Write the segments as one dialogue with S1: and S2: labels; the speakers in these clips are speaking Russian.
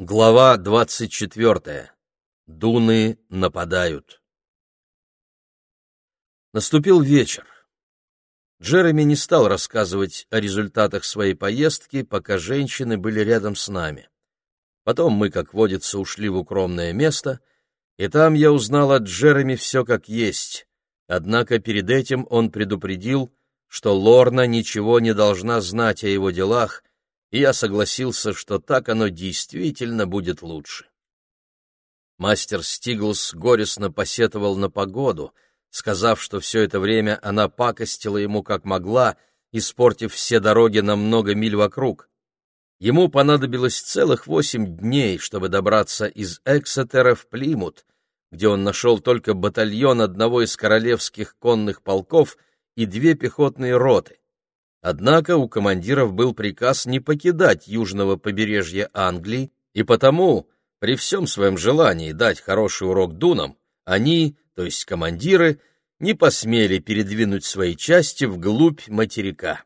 S1: Глава двадцать четвертая. Дуны нападают. Наступил вечер. Джереми не стал рассказывать о результатах своей поездки, пока женщины были рядом с нами. Потом мы, как водится, ушли в укромное место, и там я узнал от Джереми все как есть. Однако перед этим он предупредил, что Лорна ничего не должна знать о его делах, и я согласился, что так оно действительно будет лучше. Мастер Стиглс горестно посетовал на погоду, сказав, что все это время она пакостила ему как могла, испортив все дороги на много миль вокруг. Ему понадобилось целых восемь дней, чтобы добраться из Эксетера в Плимут, где он нашел только батальон одного из королевских конных полков и две пехотные роты. Однако у командиров был приказ не покидать южного побережья Англии, и потому, при всем своем желании дать хороший урок дунам, они, то есть командиры, не посмели передвинуть свои части вглубь материка.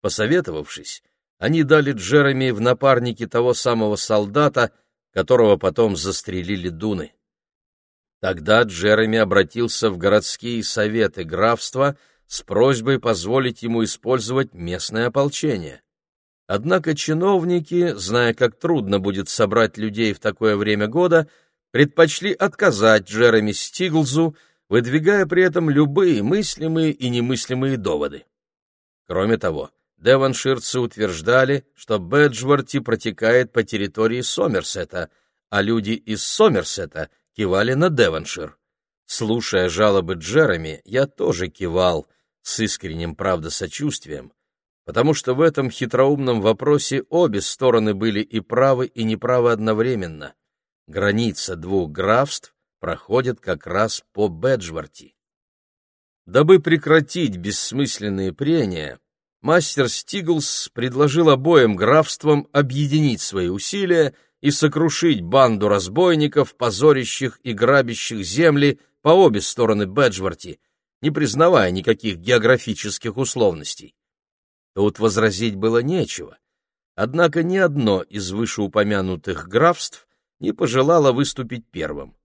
S1: Посоветовавшись, они дали Джереми в напарники того самого солдата, которого потом застрелили дуны. Тогда Джереми обратился в городские советы графства с просьбой позволить ему использовать местное ополчение. Однако чиновники, зная, как трудно будет собрать людей в такое время года, предпочли отказать Джереми Стиглзу, выдвигая при этом любые мыслимые и немыслимые доводы. Кроме того, деванширцы утверждали, что Бэджворти протекает по территории Сомерсета, а люди из Сомерсета кивали на Деваншир. Слушая жалобы Джереми, я тоже кивал — с искренним, правда, сочувствием, потому что в этом хитроумном вопросе обе стороны были и правы, и неправы одновременно. Граница двух графств проходит как раз по Беджворти. Дабы прекратить бессмысленные прения, мастер Стиглс предложил обоим графствам объединить свои усилия и сокрушить банду разбойников, позорящих и грабящих земли по обе стороны Беджворти, не признавая никаких географических условностей. Тут возразить было нечего. Однако ни одно из вышеупомянутых графств не пожелало выступить первым.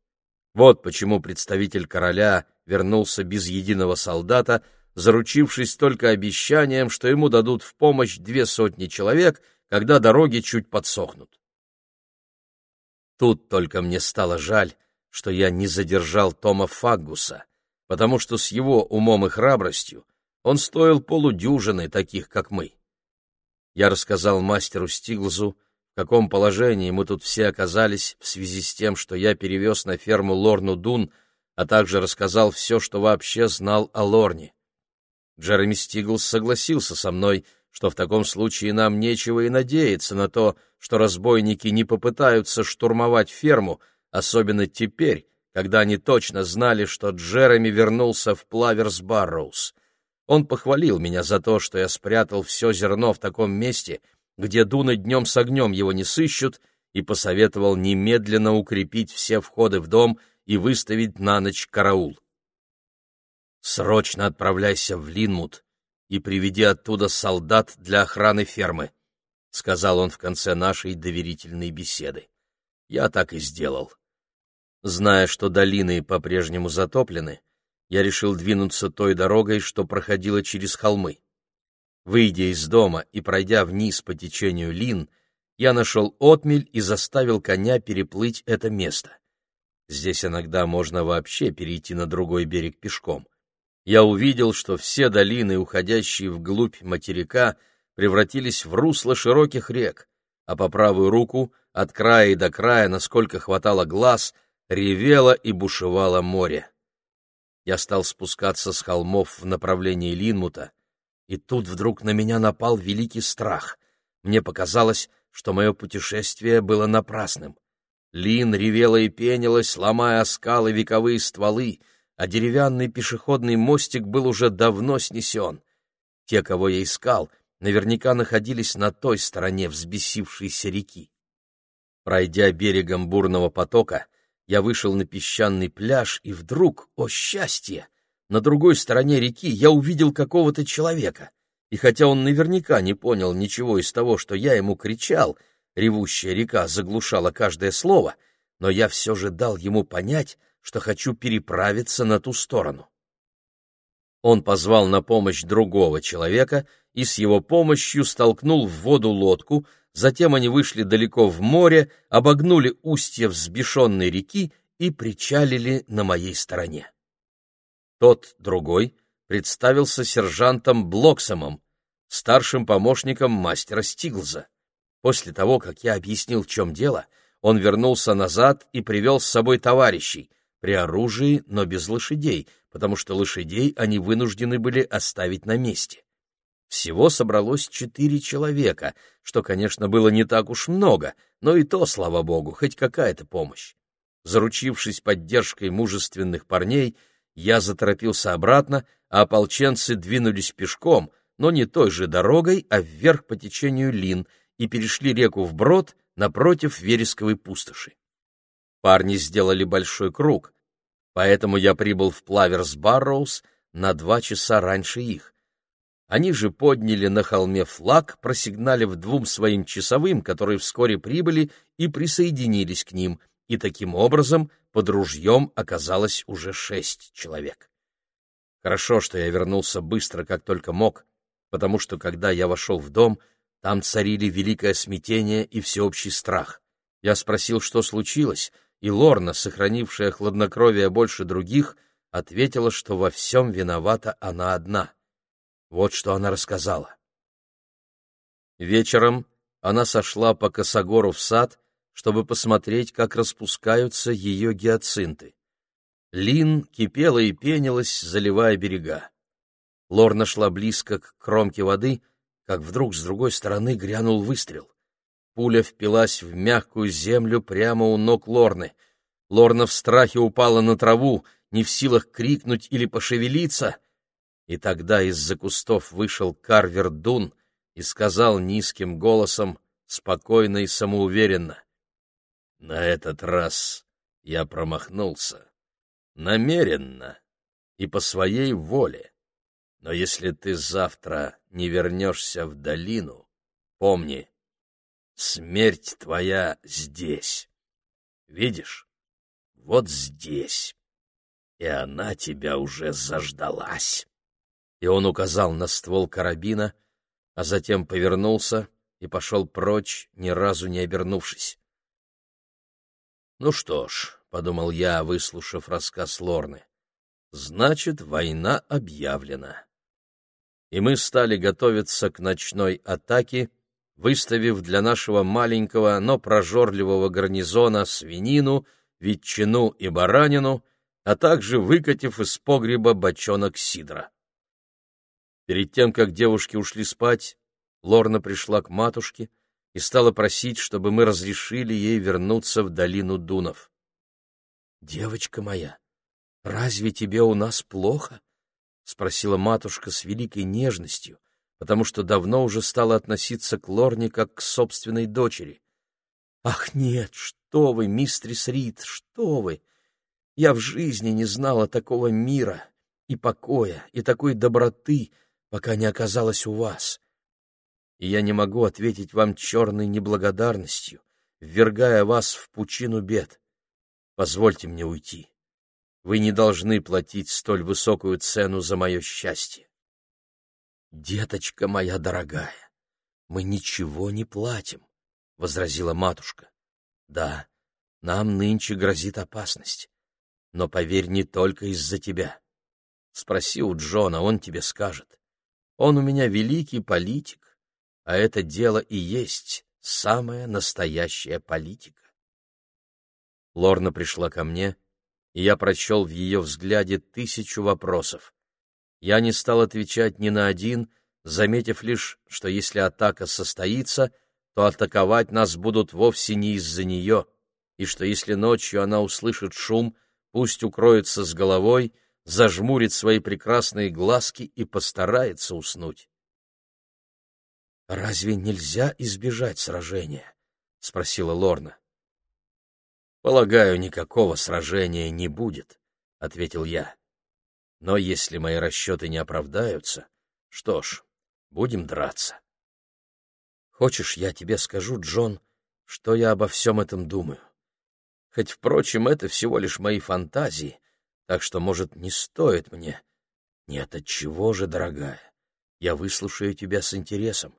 S1: Вот почему представитель короля вернулся без единого солдата, заручившись только обещанием, что ему дадут в помощь две сотни человек, когда дороги чуть подсохнут. Тут только мне стало жаль, что я не задержал Тома Фаггуса, потому что с его умом и храбростью он стоил полудюжины таких, как мы. Я рассказал мастеру Стиглзу, в каком положении мы тут все оказались в связи с тем, что я перевез на ферму Лорну Дун, а также рассказал все, что вообще знал о Лорне. Джереми Стиглс согласился со мной, что в таком случае нам нечего и надеяться на то, что разбойники не попытаются штурмовать ферму, особенно теперь, когда они точно знали, что Джереми вернулся в Плаверс-Барроуз. Он похвалил меня за то, что я спрятал все зерно в таком месте, где дуны днем с огнем его не сыщут, и посоветовал немедленно укрепить все входы в дом и выставить на ночь караул. «Срочно отправляйся в Линмут и приведи оттуда солдат для охраны фермы», — сказал он в конце нашей доверительной беседы. Я так и сделал. Зная, что долины по-прежнему затоплены, я решил двинуться той дорогой, что проходила через холмы. Выйдя из дома и пройдя вниз по течению Лин, я нашел отмель и заставил коня переплыть это место. Здесь иногда можно вообще перейти на другой берег пешком. Я увидел, что все долины, уходящие вглубь материка, превратились в русло широких рек, а по правую руку, от края до края, насколько хватало глаз, ревело и бушевало море. Я стал спускаться с холмов в направлении Линмута, и тут вдруг на меня напал великий страх. Мне показалось, что мое путешествие было напрасным. Лин ревела и пенилась, ломая скалы вековые стволы, а деревянный пешеходный мостик был уже давно снесен. Те, кого я искал, наверняка находились на той стороне взбесившейся реки. Пройдя берегом бурного потока, я вышел на песчаный пляж, и вдруг, о счастье, на другой стороне реки я увидел какого-то человека. И хотя он наверняка не понял ничего из того, что я ему кричал, ревущая река заглушала каждое слово, но я все же дал ему понять, что хочу переправиться на ту сторону. Он позвал на помощь другого человека и с его помощью столкнул в воду лодку, затем они вышли далеко в море, обогнули устье взбешенной реки и причалили на моей стороне. Тот, другой, представился сержантом Блоксомом, старшим помощником мастера Стиглза. После того, как я объяснил, в чем дело, он вернулся назад и привел с собой товарищей, при оружии, но без лошадей, потому что лошадей они вынуждены были оставить на месте. Всего собралось четыре человека, что, конечно, было не так уж много, но и то, слава богу, хоть какая-то помощь. Заручившись поддержкой мужественных парней, я заторопился обратно, а ополченцы двинулись пешком, но не той же дорогой, а вверх по течению Лин, и перешли реку вброд напротив вересковой пустоши. Парни сделали большой круг, поэтому я прибыл в Плаверс-Барроуз на два часа раньше их. Они же подняли на холме флаг, просигналив двум своим часовым, которые вскоре прибыли и присоединились к ним, и таким образом под ружьем оказалось уже шесть человек. Хорошо, что я вернулся быстро, как только мог, потому что, когда я вошел в дом, там царили великое смятение и всеобщий страх. Я спросил, что случилось, и Лорна, сохранившая хладнокровие больше других, ответила, что во всем виновата она одна. Вот что она рассказала. Вечером она сошла по косогору в сад, чтобы посмотреть, как распускаются ее гиацинты. Лин кипела и пенилась, заливая берега. Лорна шла близко к кромке воды, как вдруг с другой стороны грянул выстрел. Пуля впилась в мягкую землю прямо у ног Лорны. Лорна в страхе упала на траву, не в силах крикнуть или пошевелиться. И тогда из-за кустов вышел Карвер Дун и сказал низким голосом, спокойно и самоуверенно. «На этот раз я промахнулся. Намеренно и по своей воле. Но если ты завтра не вернешься в долину, помни, Смерть твоя здесь. Видишь? Вот здесь. И она тебя уже заждалась. И он указал на ствол карабина, а затем повернулся и пошел прочь, ни разу не обернувшись. «Ну что ж», — подумал я, выслушав рассказ Лорны, — «значит, война объявлена». И мы стали готовиться к ночной атаке, — выставив для нашего маленького, но прожорливого гарнизона свинину, ветчину и баранину, а также выкатив из погреба бочонок сидра. Перед тем, как девушки ушли спать, Лорна пришла к матушке и стала просить, чтобы мы разрешили ей вернуться в долину Дунов. «Девочка моя, разве тебе у нас плохо?» — спросила матушка с великой нежностью, потому что давно уже стала относиться к Лорне как к собственной дочери. «Ах, нет, что вы, мистрис Рид, что вы! Я в жизни не знала такого мира и покоя, и такой доброты, пока не оказалась у вас. И я не могу ответить вам черной неблагодарностью, ввергая вас в пучину бед. Позвольте мне уйти. Вы не должны платить столь высокую цену за мое счастье. «Деточка моя дорогая, мы ничего не платим», — возразила матушка. «Да, нам нынче грозит опасность, но поверь, не только из-за тебя. Спроси у Джона, он тебе скажет. Он у меня великий политик, а это дело и есть самая настоящая политика». Лорна пришла ко мне, и я прочел в ее взгляде тысячу вопросов. Я не стал отвечать ни на один, заметив лишь, что если атака состоится, то атаковать нас будут вовсе не из-за нее, и что если ночью она услышит шум, пусть укроется с головой, зажмурит свои прекрасные глазки и постарается уснуть. «Разве нельзя избежать сражения?» — спросила Лорна. «Полагаю, никакого сражения не будет», — ответил я. Но если мои расчеты не оправдаются, что ж, будем драться. Хочешь, я тебе скажу, Джон, что я обо всем этом думаю. Хоть, впрочем, это всего лишь мои фантазии, так что, может, не стоит мне. Нет, от чего же, дорогая? Я выслушаю тебя с интересом.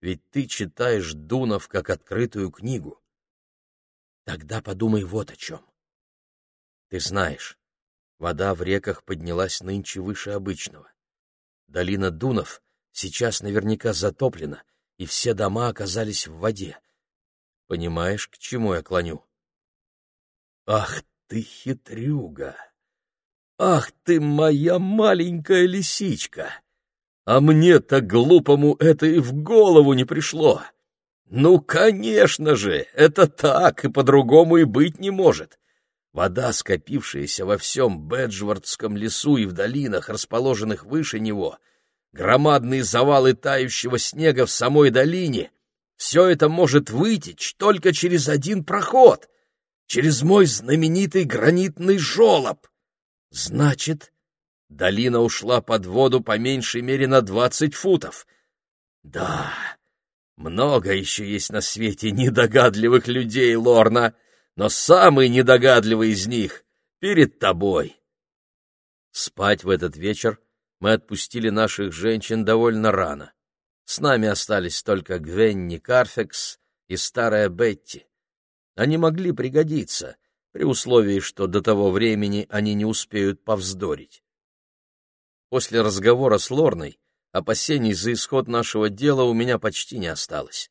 S1: Ведь ты читаешь Дунов как открытую книгу. Тогда подумай вот о чем. Ты знаешь, вода в реках поднялась нынче выше обычного. Долина Дунов сейчас наверняка затоплена, и все дома оказались в воде. Понимаешь, к чему я клоню? Ах ты хитрюга! Ах ты моя маленькая лисичка! А мне-то глупому это и в голову не пришло. Ну, конечно же, это так, и по-другому и быть не может. Вода, скопившаяся во всем Беджвардском лесу и в долинах, расположенных выше него, громадные завалы тающего снега в самой долине, все это может вытечь только через один проход, через мой знаменитый гранитный жолоб. Значит, долина ушла под воду по меньшей мере на двадцать футов. Да, много еще есть на свете недогадливых людей, Лорна, но самый недогадливый из них перед тобой. Спать в этот вечер мы отпустили наших женщин довольно рано. С нами остались только Гвенни Карфекс и старая Бетти. Они могли пригодиться, при условии, что до того времени они не успеют повздорить. После разговора с Лорной опасений за исход нашего дела у меня почти не осталось.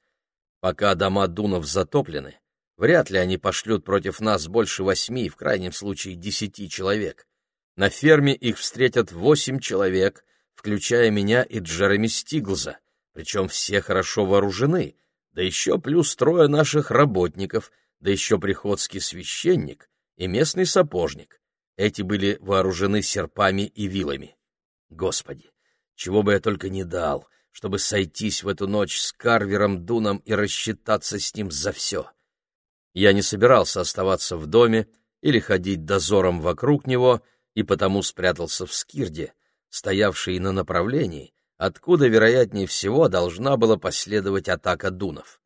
S1: Пока дома Дунов затоплены, вряд ли они пошлют против нас больше восьми, в крайнем случае десяти человек. На ферме их встретят восемь человек, включая меня и Джереми Стиглза, причем все хорошо вооружены, да еще плюс трое наших работников, да еще приходский священник и местный сапожник. Эти были вооружены серпами и вилами. Господи, чего бы я только не дал, чтобы сойтись в эту ночь с Карвером Дуном и рассчитаться с ним за все. Я не собирался оставаться в доме или ходить дозором вокруг него, и потому спрятался в скирде, стоявшей на направлении, откуда, вероятнее всего, должна была последовать атака Дунов.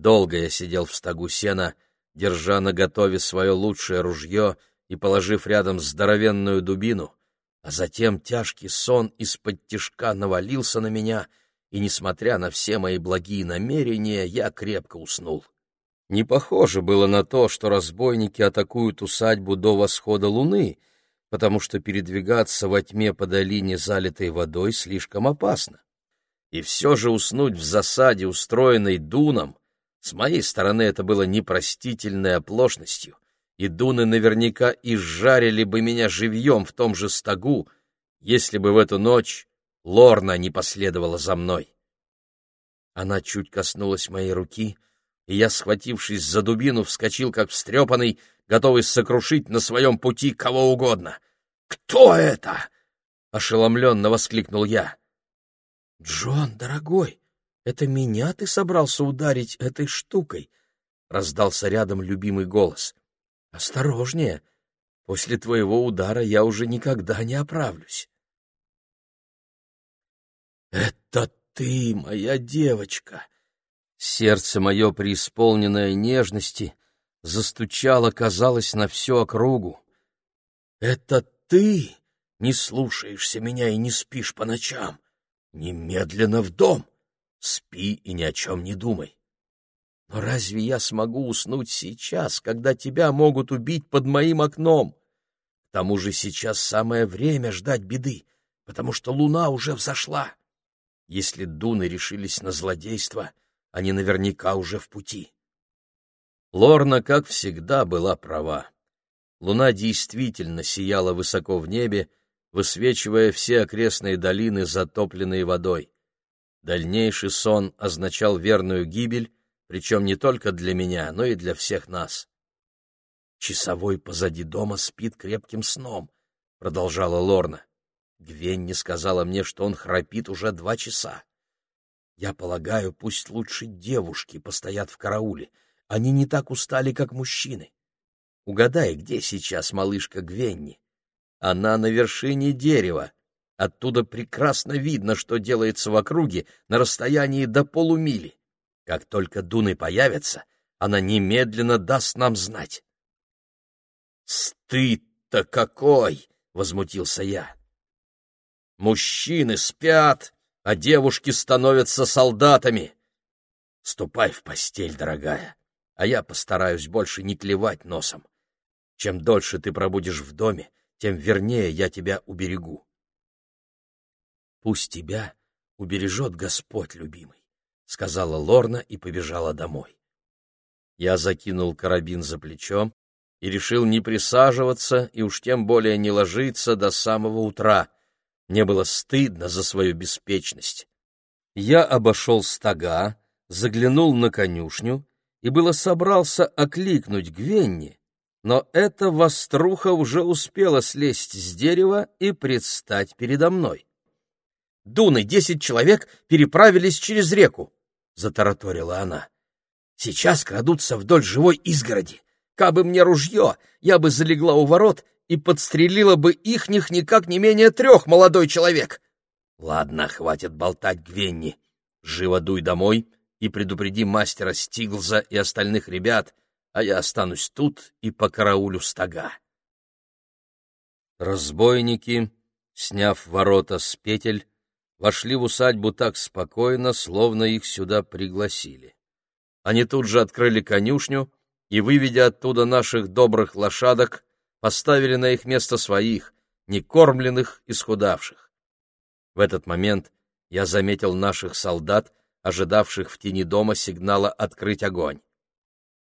S1: Долго я сидел в стогу сена, держа наготове свое лучшее ружье и положив рядом здоровенную дубину, а затем тяжкий сон из-под тишка навалился на меня, и, несмотря на все мои благие намерения, я крепко уснул. Не похоже было на то, что разбойники атакуют усадьбу до восхода луны, потому что передвигаться во тьме по долине, залитой водой, слишком опасно. И все же уснуть в засаде, устроенной Дуном, с моей стороны это было непростительной оплошностью — и дуны наверняка изжарили бы меня живьем в том же стогу, если бы в эту ночь Лорна не последовала за мной. Она чуть коснулась моей руки, и я, схватившись за дубину, вскочил как встрепанный, готовый сокрушить на своем пути кого угодно. «Кто это?» — ошеломленно воскликнул я. «Джон, дорогой, это меня ты собрался ударить этой штукой?» — раздался рядом любимый голос. Осторожнее. После твоего удара я уже никогда не оправлюсь. Это ты, моя девочка. Сердце мое, преисполненное нежности, застучало, казалось, на всю округу. Это ты не слушаешься меня и не спишь по ночам. Немедленно в дом. Спи и ни о чем не думай. Но разве я смогу уснуть сейчас, когда тебя могут убить под моим окном? К тому же сейчас самое время ждать беды, потому что луна уже взошла. Если дуны решились на злодейство, они наверняка уже в пути. Лорна, как всегда, была права. Луна действительно сияла высоко в небе, высвечивая все окрестные долины, затопленные водой. Дальнейший сон означал верную гибель, причем не только для меня, но и для всех нас. «Часовой позади дома спит крепким сном», — продолжала Лорна. Гвенни сказала мне, что он храпит уже два часа. Я полагаю, пусть лучше девушки постоят в карауле. Они не так устали, как мужчины. Угадай, где сейчас малышка Гвенни? Она на вершине дерева. Оттуда прекрасно видно, что делается в округе на расстоянии до полумили. Как только Дуны появится, она немедленно даст нам знать. «Стыд-то какой!» — возмутился я. «Мужчины спят, а девушки становятся солдатами. Ступай в постель, дорогая, а я постараюсь больше не клевать носом. Чем дольше ты пробудешь в доме, тем вернее я тебя уберегу. Пусть тебя убережет Господь, любимый, — сказала Лорна и побежала домой. Я закинул карабин за плечо и решил не присаживаться и уж тем более не ложиться до самого утра. Мне было стыдно за свою беспечность. Я обошел стога, заглянул на конюшню и было собрался окликнуть Гвенни, но эта воструха уже успела слезть с дерева и предстать передо мной. «Дуны, десять человек переправились через реку», — затараторила она. «Сейчас крадутся вдоль живой изгороди. Кабы мне ружье, я бы залегла у ворот и подстрелила бы ихних никак не менее трех, молодой человек». «Ладно, хватит болтать, Гвенни. Живо дуй домой и предупреди мастера Стиглза и остальных ребят, а я останусь тут и по караулю стога. Разбойники, сняв ворота с петель, вошли в усадьбу так спокойно, словно их сюда пригласили. Они тут же открыли конюшню и, выведя оттуда наших добрых лошадок, поставили на их место своих, некормленных и схудавших. В этот момент я заметил наших солдат, ожидавших в тени дома сигнала открыть огонь.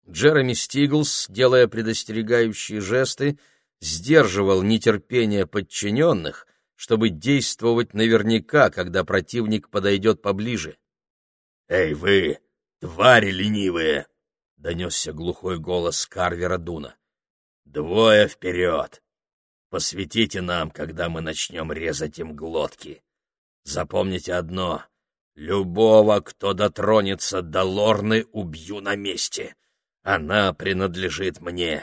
S1: Джереми Стиглс, делая предостерегающие жесты, сдерживал нетерпение подчиненных, чтобы действовать наверняка, когда противник подойдет поближе. «Эй вы, твари ленивые!» — донесся глухой голос Карвера Дуна. «Двое вперед! Посветите нам, когда мы начнем резать им глотки. Запомните одно — любого, кто дотронется до Лорны, убью на месте!» Она принадлежит мне.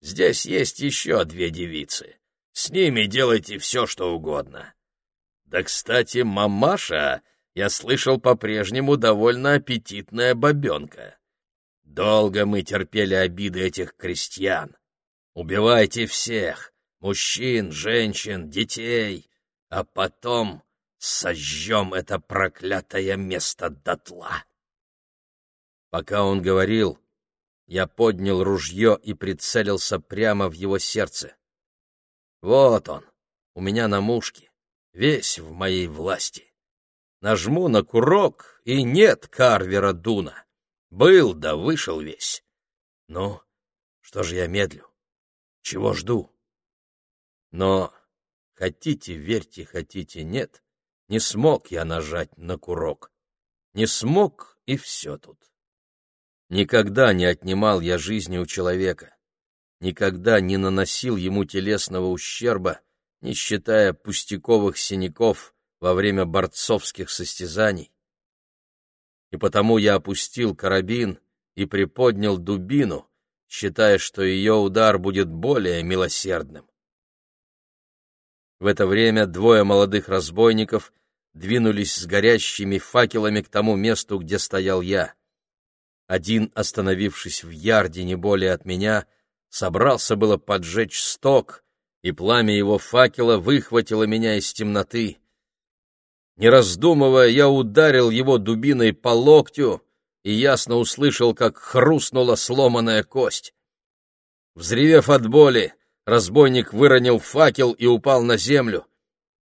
S1: Здесь есть еще две девицы. С ними делайте все, что угодно. Да, кстати, мамаша, я слышал, по-прежнему довольно аппетитная бабенка. Долго мы терпели обиды этих крестьян. Убивайте всех, мужчин, женщин, детей, а потом сожжем это проклятое место дотла. Пока он говорил, я поднял ружье и прицелился прямо в его сердце. Вот он, у меня на мушке, весь в моей власти. Нажму на курок, и нет Карвера Дуна. Был да вышел весь. Ну, что же я медлю? Чего жду? Но, хотите верьте, хотите нет, не смог я нажать на курок. Не смог, и все тут. Никогда не отнимал я жизни у человека, никогда не наносил ему телесного ущерба, не считая пустяковых синяков во время борцовских состязаний. И потому я опустил карабин и приподнял дубину, считая, что ее удар будет более милосердным. В это время двое молодых разбойников двинулись с горящими факелами к тому месту, где стоял я. Один, остановившись в ярде не более от меня, собрался было поджечь сток, и пламя его факела выхватило меня из темноты. Не раздумывая, я ударил его дубиной по локтю и ясно услышал, как хрустнула сломанная кость. Взревев от боли, разбойник выронил факел и упал на землю.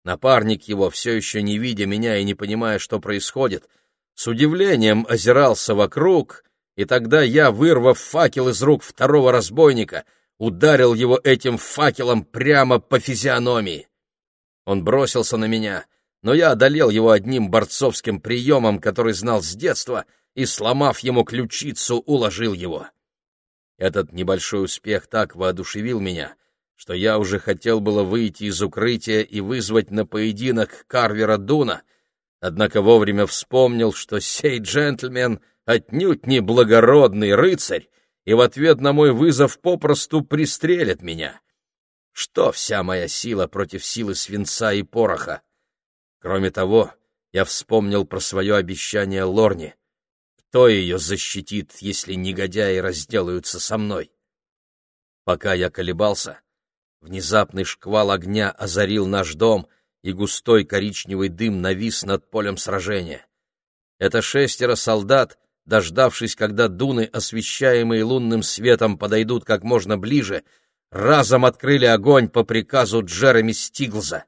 S1: Напарник его, все еще не видя меня и не понимая, что происходит, с удивлением озирался вокруг и тогда я, вырвав факел из рук второго разбойника, ударил его этим факелом прямо по физиономии. Он бросился на меня, но я одолел его одним борцовским приемом, который знал с детства, и, сломав ему ключицу, уложил его. Этот небольшой успех так воодушевил меня, что я уже хотел было выйти из укрытия и вызвать на поединок Карвера Дуна, однако вовремя вспомнил, что сей джентльмен отнюдь не благородный рыцарь, и в ответ на мой вызов попросту пристрелят меня. Что вся моя сила против силы свинца и пороха? Кроме того, я вспомнил про свое обещание Лорне. Кто ее защитит, если негодяи разделаются со мной? Пока я колебался, внезапный шквал огня озарил наш дом, и густой коричневый дым навис над полем сражения. Это шестеро солдат, дождавшись, когда дуны, освещаемые лунным светом, подойдут как можно ближе, разом открыли огонь по приказу Джереми Стиглза.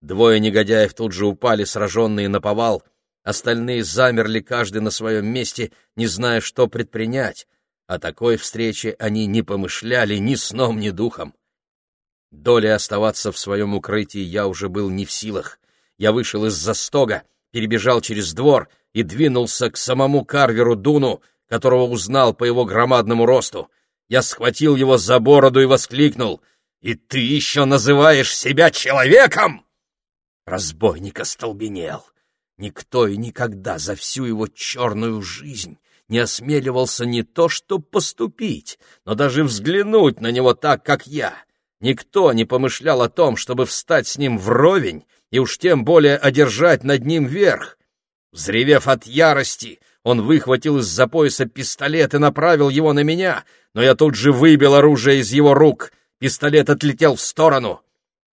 S1: Двое негодяев тут же упали, сраженные на повал, остальные замерли каждый на своем месте, не зная, что предпринять. О такой встрече они не помышляли ни сном, ни духом. Долей оставаться в своем укрытии я уже был не в силах. Я вышел из-за стога, перебежал через двор — и двинулся к самому Карверу Дуну, которого узнал по его громадному росту. Я схватил его за бороду и воскликнул. «И ты еще называешь себя человеком?» Разбойник остолбенел. Никто и никогда за всю его черную жизнь не осмеливался не то что поступить, но даже взглянуть на него так, как я. Никто не помышлял о том, чтобы встать с ним вровень и уж тем более одержать над ним верх. Взревев от ярости, он выхватил из-за пояса пистолет и направил его на меня, но я тут же выбил оружие из его рук. Пистолет отлетел в сторону.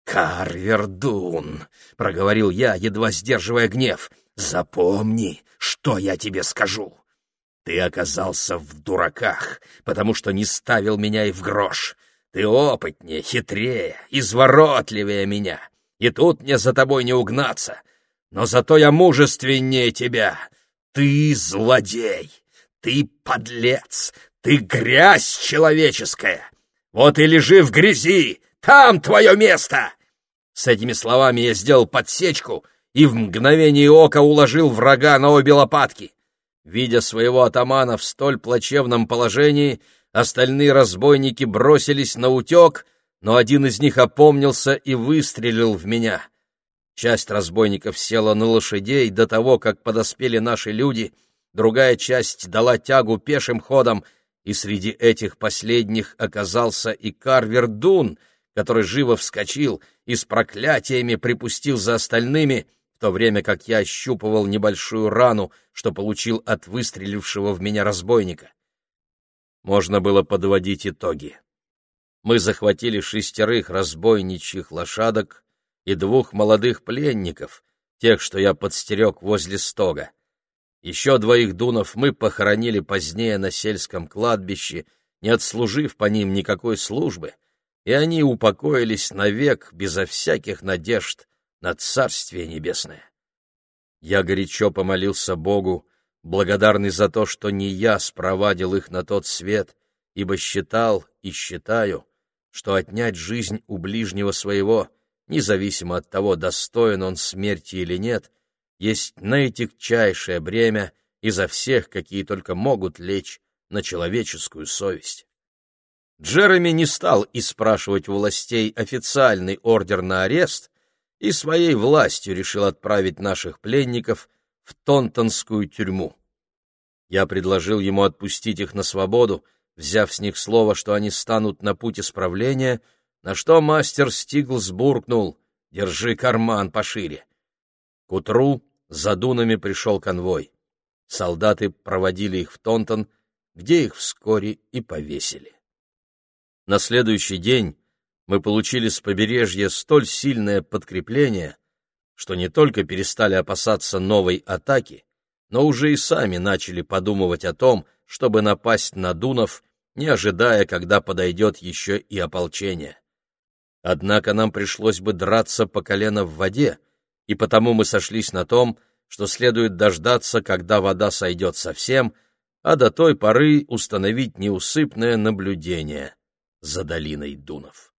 S1: «Карвердун», — проговорил я, едва сдерживая гнев, — «запомни, что я тебе скажу. Ты оказался в дураках, потому что не ставил меня и в грош. Ты опытнее, хитрее, изворотливее меня, и тут мне за тобой не угнаться но зато я мужественнее тебя. Ты злодей, ты подлец, ты грязь человеческая. Вот и лежи в грязи, там твое место!» С этими словами я сделал подсечку и в мгновение ока уложил врага на обе лопатки. Видя своего атамана в столь плачевном положении, остальные разбойники бросились на утек, но один из них опомнился и выстрелил в меня. Часть разбойников села на лошадей до того, как подоспели наши люди, другая часть дала тягу пешим ходом, и среди этих последних оказался и Карвер Дун, который живо вскочил и с проклятиями припустил за остальными, в то время как я ощупывал небольшую рану, что получил от выстрелившего в меня разбойника. Можно было подводить итоги. Мы захватили шестерых разбойничьих лошадок, и двух молодых пленников, тех, что я подстерег возле стога. Еще двоих дунов мы похоронили позднее на сельском кладбище, не отслужив по ним никакой службы, и они упокоились навек безо всяких надежд на Царствие Небесное. Я горячо помолился Богу, благодарный за то, что не я спровадил их на тот свет, ибо считал и считаю, что отнять жизнь у ближнего своего — независимо от того, достоин он смерти или нет, есть наитягчайшее бремя изо всех, какие только могут лечь на человеческую совесть. Джереми не стал испрашивать у властей официальный ордер на арест и своей властью решил отправить наших пленников в Тонтонскую тюрьму. Я предложил ему отпустить их на свободу, взяв с них слово, что они станут на путь исправления — на что мастер Стиглс буркнул «Держи карман пошире». К утру за дунами пришел конвой. Солдаты проводили их в Тонтон, где их вскоре и повесили. На следующий день мы получили с побережья столь сильное подкрепление, что не только перестали опасаться новой атаки, но уже и сами начали подумывать о том, чтобы напасть на Дунов, не ожидая, когда подойдет еще и ополчение. Однако нам пришлось бы драться по колено в воде, и потому мы сошлись на том, что следует дождаться, когда вода сойдет совсем, а до той поры установить неусыпное наблюдение за долиной Дунов.